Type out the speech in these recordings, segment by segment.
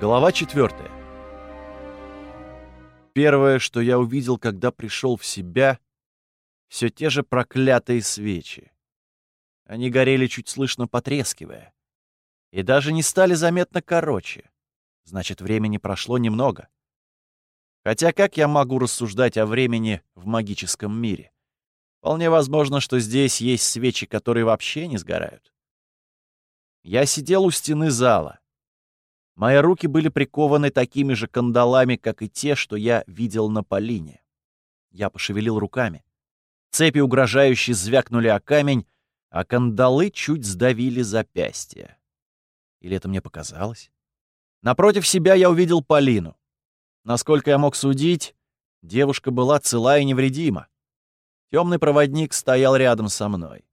Глава 4. Первое, что я увидел, когда пришел в себя, все те же проклятые свечи. Они горели чуть слышно потрескивая. И даже не стали заметно короче. Значит, времени прошло немного. Хотя как я могу рассуждать о времени в магическом мире? Вполне возможно, что здесь есть свечи, которые вообще не сгорают. Я сидел у стены зала. Мои руки были прикованы такими же кандалами, как и те, что я видел на Полине. Я пошевелил руками. Цепи угрожающе звякнули о камень, а кандалы чуть сдавили запястья. Или это мне показалось? Напротив себя я увидел Полину. Насколько я мог судить, девушка была цела и невредима. Темный проводник стоял рядом со мной.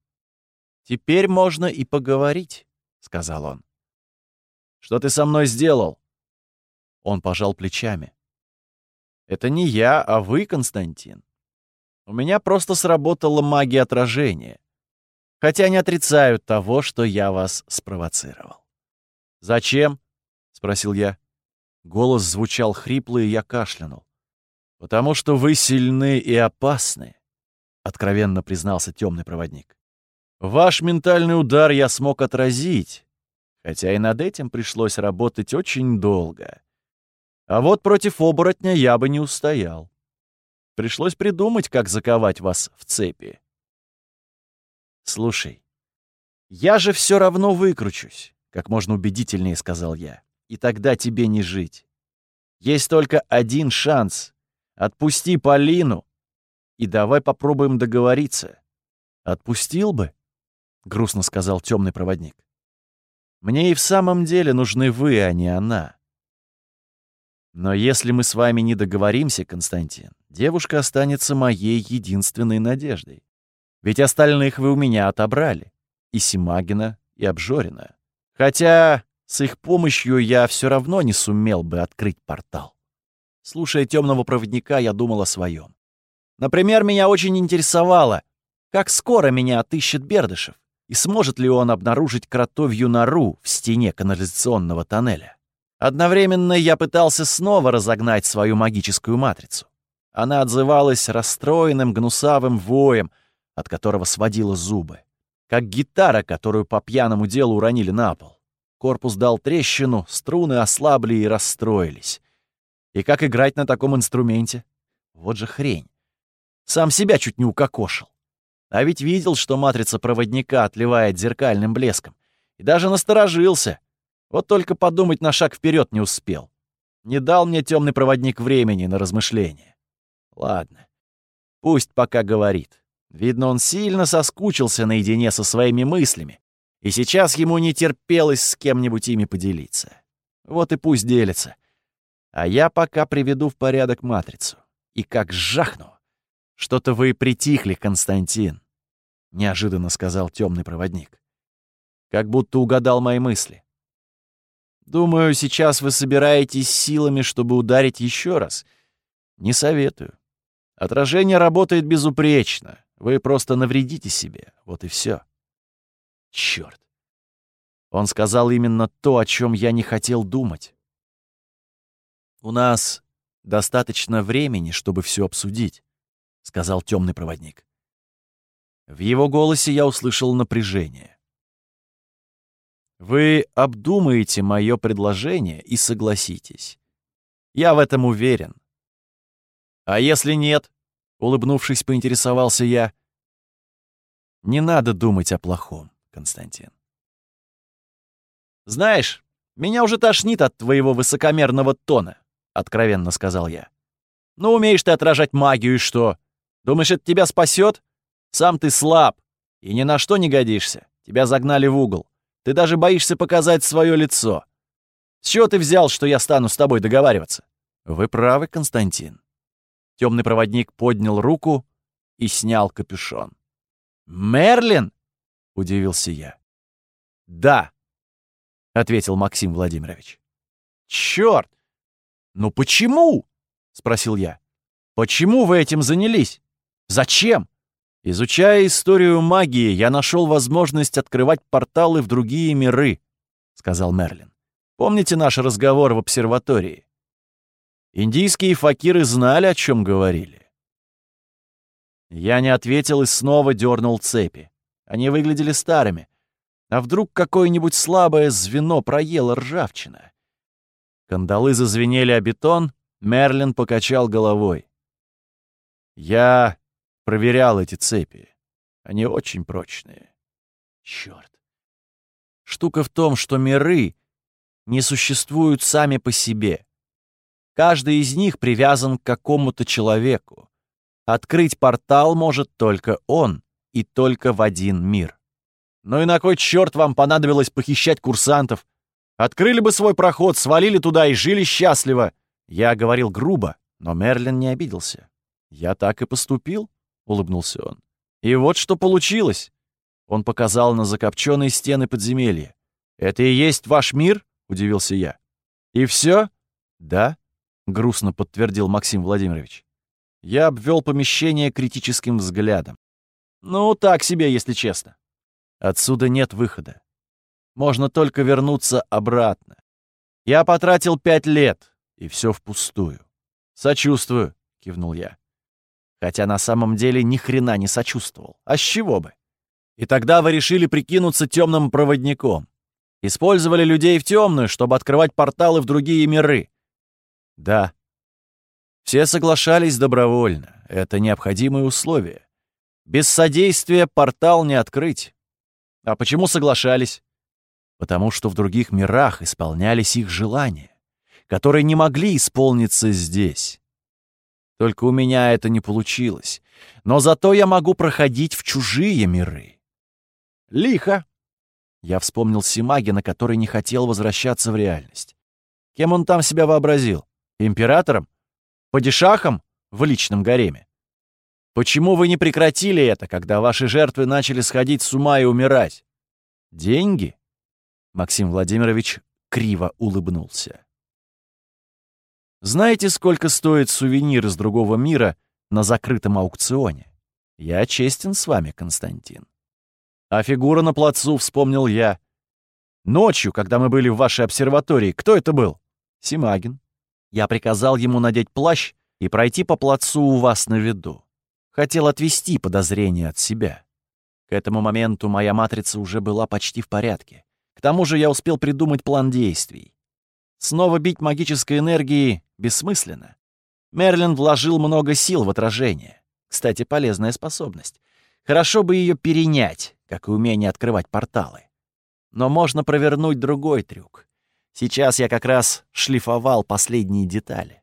«Теперь можно и поговорить», — сказал он. Что ты со мной сделал?» Он пожал плечами. «Это не я, а вы, Константин. У меня просто сработала магия отражения. Хотя не отрицаю того, что я вас спровоцировал». «Зачем?» — спросил я. Голос звучал хрипло, и я кашлянул. «Потому что вы сильны и опасны», — откровенно признался темный проводник. «Ваш ментальный удар я смог отразить, хотя и над этим пришлось работать очень долго. А вот против оборотня я бы не устоял. Пришлось придумать, как заковать вас в цепи. «Слушай, я же все равно выкручусь», — как можно убедительнее сказал я. «И тогда тебе не жить. Есть только один шанс. Отпусти Полину, и давай попробуем договориться». «Отпустил бы?» — грустно сказал темный проводник. Мне и в самом деле нужны вы, а не она. Но если мы с вами не договоримся, Константин, девушка останется моей единственной надеждой. Ведь остальных вы у меня отобрали. И Симагина, и Обжорина. Хотя с их помощью я все равно не сумел бы открыть портал. Слушая темного проводника, я думал о своем. Например, меня очень интересовало, как скоро меня отыщет Бердышев и сможет ли он обнаружить кротовью нору в стене канализационного тоннеля. Одновременно я пытался снова разогнать свою магическую матрицу. Она отзывалась расстроенным гнусавым воем, от которого сводила зубы. Как гитара, которую по пьяному делу уронили на пол. Корпус дал трещину, струны ослабли и расстроились. И как играть на таком инструменте? Вот же хрень. Сам себя чуть не укокошил. А ведь видел, что матрица проводника отливает зеркальным блеском. И даже насторожился. Вот только подумать на шаг вперед не успел. Не дал мне темный проводник времени на размышления. Ладно. Пусть пока говорит. Видно, он сильно соскучился наедине со своими мыслями. И сейчас ему не терпелось с кем-нибудь ими поделиться. Вот и пусть делится. А я пока приведу в порядок матрицу. И как жахну. Что-то вы притихли, Константин. — неожиданно сказал темный проводник. Как будто угадал мои мысли. «Думаю, сейчас вы собираетесь силами, чтобы ударить еще раз. Не советую. Отражение работает безупречно. Вы просто навредите себе. Вот и все. Черт. Он сказал именно то, о чем я не хотел думать. «У нас достаточно времени, чтобы все обсудить», — сказал темный проводник. В его голосе я услышал напряжение. «Вы обдумаете мое предложение и согласитесь. Я в этом уверен». «А если нет?» — улыбнувшись, поинтересовался я. «Не надо думать о плохом, Константин». «Знаешь, меня уже тошнит от твоего высокомерного тона», — откровенно сказал я. «Ну, умеешь ты отражать магию, и что? Думаешь, это тебя спасет? Сам ты слаб и ни на что не годишься. Тебя загнали в угол. Ты даже боишься показать свое лицо. С чего ты взял, что я стану с тобой договариваться? Вы правы, Константин. Темный проводник поднял руку и снял капюшон. «Мерлин?» — удивился я. «Да», — ответил Максим Владимирович. «Чёрт! Ну почему?» — спросил я. «Почему вы этим занялись? Зачем?» Изучая историю магии, я нашел возможность открывать порталы в другие миры, сказал Мерлин. Помните наш разговор в обсерватории? Индийские факиры знали, о чем говорили. Я не ответил и снова дернул цепи. Они выглядели старыми. А вдруг какое-нибудь слабое звено проело ржавчина? Кандалы зазвенели о бетон, Мерлин покачал головой. Я проверял эти цепи. Они очень прочные. Черт. Штука в том, что миры не существуют сами по себе. Каждый из них привязан к какому-то человеку. Открыть портал может только он и только в один мир. Ну и на кой черт вам понадобилось похищать курсантов? Открыли бы свой проход, свалили туда и жили счастливо. Я говорил грубо, но Мерлин не обиделся. Я так и поступил, улыбнулся он. И вот что получилось. Он показал на закопченные стены подземелья. Это и есть ваш мир? удивился я. И все? Да, — грустно подтвердил Максим Владимирович. Я обвел помещение критическим взглядом. Ну, так себе, если честно. Отсюда нет выхода. Можно только вернуться обратно. Я потратил пять лет, и все впустую. Сочувствую, кивнул я. Хотя на самом деле ни хрена не сочувствовал. А с чего бы? И тогда вы решили прикинуться темным проводником. Использовали людей в темную, чтобы открывать порталы в другие миры. Да. Все соглашались добровольно. Это необходимые условия. Без содействия портал не открыть. А почему соглашались? Потому что в других мирах исполнялись их желания, которые не могли исполниться здесь. Только у меня это не получилось. Но зато я могу проходить в чужие миры. Лихо. Я вспомнил Симагина, который не хотел возвращаться в реальность. Кем он там себя вообразил? Императором? Падишахом в личном гареме? Почему вы не прекратили это, когда ваши жертвы начали сходить с ума и умирать? Деньги? Максим Владимирович криво улыбнулся. Знаете, сколько стоит сувенир из другого мира на закрытом аукционе? Я честен с вами, Константин. А фигура на плацу, вспомнил я. Ночью, когда мы были в вашей обсерватории, кто это был? Симагин. Я приказал ему надеть плащ и пройти по плацу у вас на виду. Хотел отвести подозрения от себя. К этому моменту моя матрица уже была почти в порядке. К тому же я успел придумать план действий. Снова бить магической энергией бессмысленно. Мерлин вложил много сил в отражение. Кстати, полезная способность. Хорошо бы ее перенять, как и умение открывать порталы. Но можно провернуть другой трюк. Сейчас я как раз шлифовал последние детали.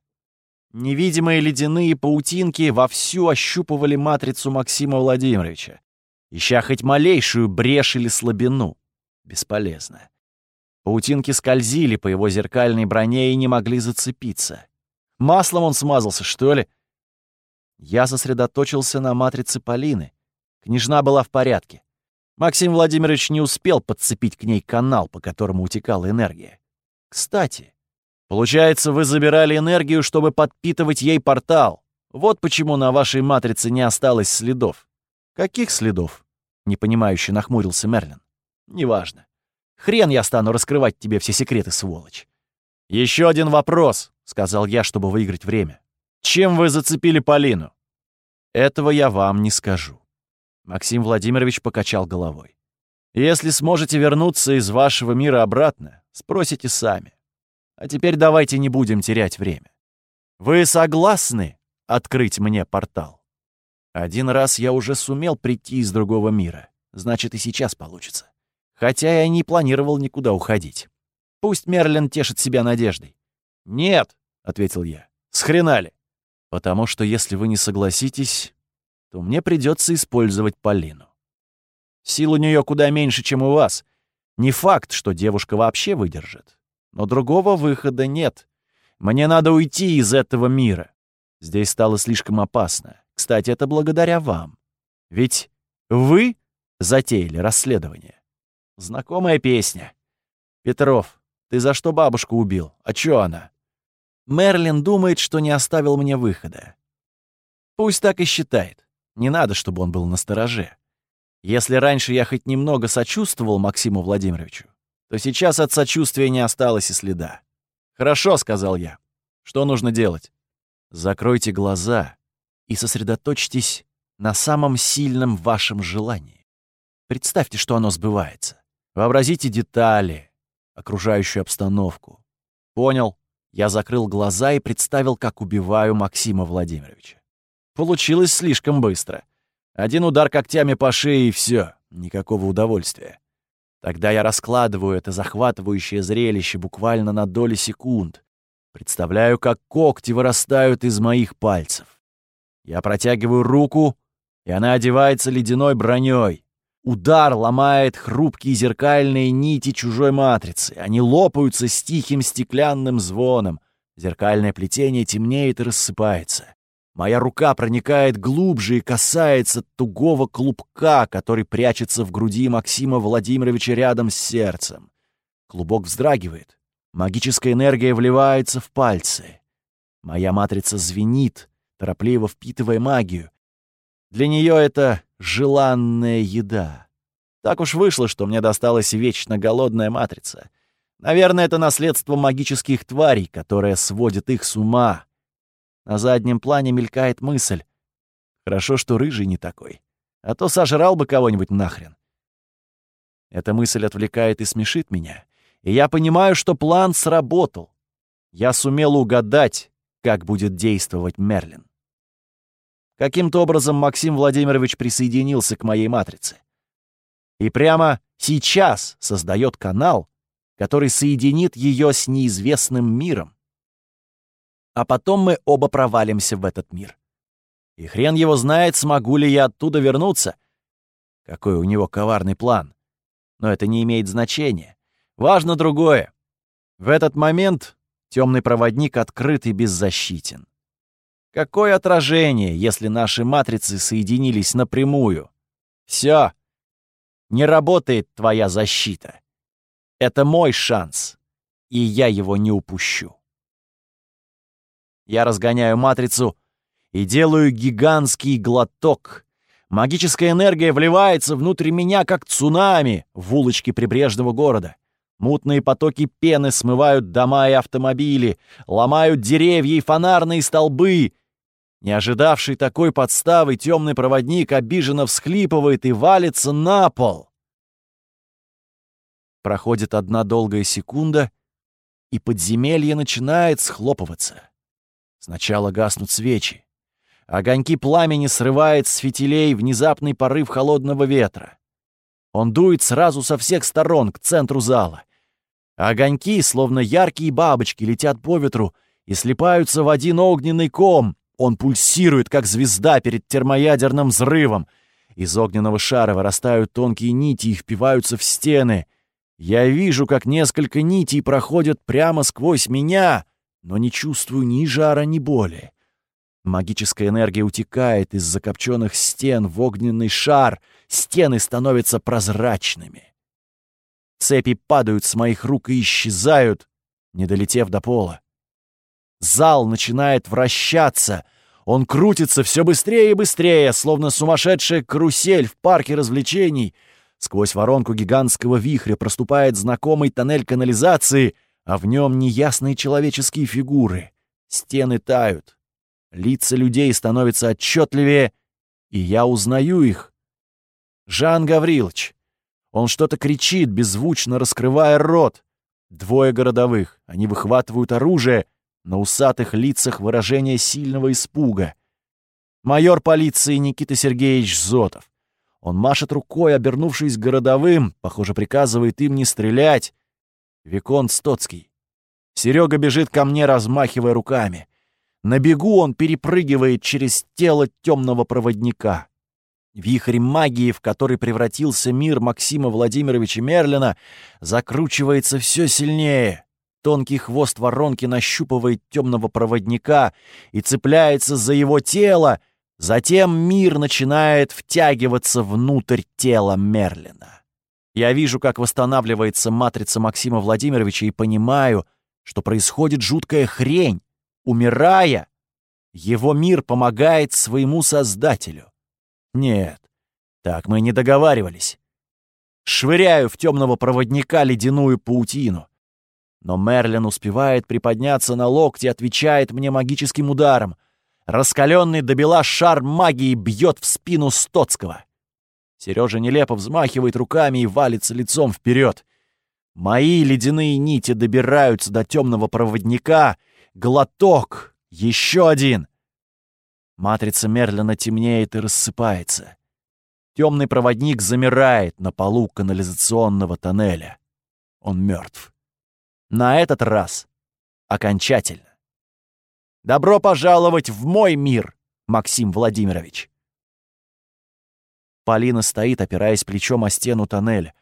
Невидимые ледяные паутинки вовсю ощупывали матрицу Максима Владимировича, ища хоть малейшую брешь или слабину. Бесполезно. Паутинки скользили по его зеркальной броне и не могли зацепиться. Маслом он смазался, что ли? Я сосредоточился на матрице Полины. Княжна была в порядке. Максим Владимирович не успел подцепить к ней канал, по которому утекала энергия. Кстати, получается, вы забирали энергию, чтобы подпитывать ей портал. Вот почему на вашей матрице не осталось следов. Каких следов? Непонимающе нахмурился Мерлин. Неважно. Хрен я стану раскрывать тебе все секреты, сволочь. Еще один вопрос, сказал я, чтобы выиграть время. Чем вы зацепили Полину? Этого я вам не скажу. Максим Владимирович покачал головой. Если сможете вернуться из вашего мира обратно, спросите сами. А теперь давайте не будем терять время. Вы согласны открыть мне портал? Один раз я уже сумел прийти из другого мира. Значит, и сейчас получится. Хотя я не планировал никуда уходить. Пусть Мерлин тешит себя надеждой. «Нет», — ответил я, — «с хрена ли? Потому что если вы не согласитесь, то мне придется использовать Полину. Сил у нее куда меньше, чем у вас. Не факт, что девушка вообще выдержит. Но другого выхода нет. Мне надо уйти из этого мира. Здесь стало слишком опасно. Кстати, это благодаря вам. Ведь вы затеяли расследование. Знакомая песня. Петров, ты за что бабушку убил? А чё она? Мерлин думает, что не оставил мне выхода. Пусть так и считает. Не надо, чтобы он был настороже. Если раньше я хоть немного сочувствовал Максиму Владимировичу, то сейчас от сочувствия не осталось и следа. «Хорошо», — сказал я. «Что нужно делать?» «Закройте глаза и сосредоточьтесь на самом сильном вашем желании. Представьте, что оно сбывается. Вообразите детали, окружающую обстановку. Понял. Я закрыл глаза и представил, как убиваю Максима Владимировича. Получилось слишком быстро. Один удар когтями по шее и все. Никакого удовольствия. Тогда я раскладываю это захватывающее зрелище буквально на доли секунд. Представляю, как когти вырастают из моих пальцев. Я протягиваю руку, и она одевается ледяной броней. Удар ломает хрупкие зеркальные нити чужой матрицы. Они лопаются с тихим стеклянным звоном. Зеркальное плетение темнеет и рассыпается. Моя рука проникает глубже и касается тугого клубка, который прячется в груди Максима Владимировича рядом с сердцем. Клубок вздрагивает. Магическая энергия вливается в пальцы. Моя матрица звенит, торопливо впитывая магию. Для нее это желанная еда. Так уж вышло, что мне досталась вечно голодная матрица. Наверное, это наследство магических тварей, которое сводит их с ума. На заднем плане мелькает мысль. Хорошо, что рыжий не такой. А то сожрал бы кого-нибудь нахрен. Эта мысль отвлекает и смешит меня. И я понимаю, что план сработал. Я сумел угадать, как будет действовать Мерлин. Каким-то образом Максим Владимирович присоединился к моей матрице. И прямо сейчас создает канал, который соединит ее с неизвестным миром. А потом мы оба провалимся в этот мир. И хрен его знает, смогу ли я оттуда вернуться. Какой у него коварный план. Но это не имеет значения. Важно другое. В этот момент темный проводник открыт и беззащитен. Какое отражение, если наши матрицы соединились напрямую? Все. Не работает твоя защита. Это мой шанс, и я его не упущу. Я разгоняю матрицу и делаю гигантский глоток. Магическая энергия вливается внутрь меня, как цунами в улочке прибрежного города. Мутные потоки пены смывают дома и автомобили, ломают деревья и фонарные столбы, не ожидавший такой подставы, темный проводник обиженно всхлипывает и валится на пол. Проходит одна долгая секунда, и подземелье начинает схлопываться. Сначала гаснут свечи. Огоньки пламени срывает с фитилей внезапный порыв холодного ветра. Он дует сразу со всех сторон к центру зала. Огоньки, словно яркие бабочки, летят по ветру и слипаются в один огненный ком, он пульсирует, как звезда перед термоядерным взрывом. Из огненного шара вырастают тонкие нити и впиваются в стены. Я вижу, как несколько нитей проходят прямо сквозь меня, но не чувствую ни жара, ни боли. Магическая энергия утекает из закопченных стен в огненный шар, стены становятся прозрачными. Цепи падают с моих рук и исчезают, не долетев до пола. Зал начинает вращаться. Он крутится все быстрее и быстрее, словно сумасшедшая карусель в парке развлечений. Сквозь воронку гигантского вихря проступает знакомый тоннель канализации, а в нем неясные человеческие фигуры. Стены тают. Лица людей становятся отчетливее, и я узнаю их. Жан Гаврилович. Он что-то кричит, беззвучно раскрывая рот. Двое городовых. Они выхватывают оружие — на усатых лицах выражение сильного испуга. Майор полиции Никита Сергеевич Зотов. Он машет рукой, обернувшись городовым, похоже, приказывает им не стрелять. Викон Стоцкий. Серега бежит ко мне, размахивая руками. На бегу он перепрыгивает через тело темного проводника. Вихрь магии, в который превратился мир Максима Владимировича Мерлина, закручивается все сильнее. Тонкий хвост воронки нащупывает темного проводника и цепляется за его тело. Затем мир начинает втягиваться внутрь тела Мерлина. Я вижу, как восстанавливается матрица Максима Владимировича и понимаю, что происходит жуткая хрень. Умирая, его мир помогает своему создателю. Нет, так мы не договаривались. швыряю в темного проводника ледяную паутину. Но Мерлин успевает приподняться на локти и отвечает мне магическим ударом. Раскаленный до бела шар магии бьет в спину Стоцкого. Сережа нелепо взмахивает руками и валится лицом вперед. Мои ледяные нити добираются до темного проводника. Глоток! Еще один! Матрица Мерлина темнеет и рассыпается. Темный проводник замирает на полу канализационного тоннеля. Он мертв. На этот раз окончательно. Добро пожаловать в мой мир, Максим Владимирович. Полина стоит, опираясь плечом о стену тоннеля.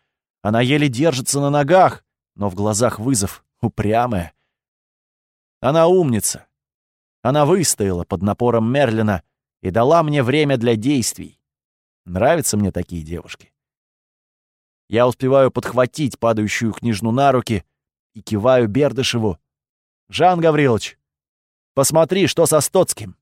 Она еле держится на ногах, но в глазах вызов упрямая. Она умница. Она выстояла под напором Мерлина и дала мне время для действий. Нравятся мне такие девушки. Я успеваю подхватить падающую княжну на руки — и киваю Бердышеву. «Жан Гаврилович, посмотри, что со Стоцким!»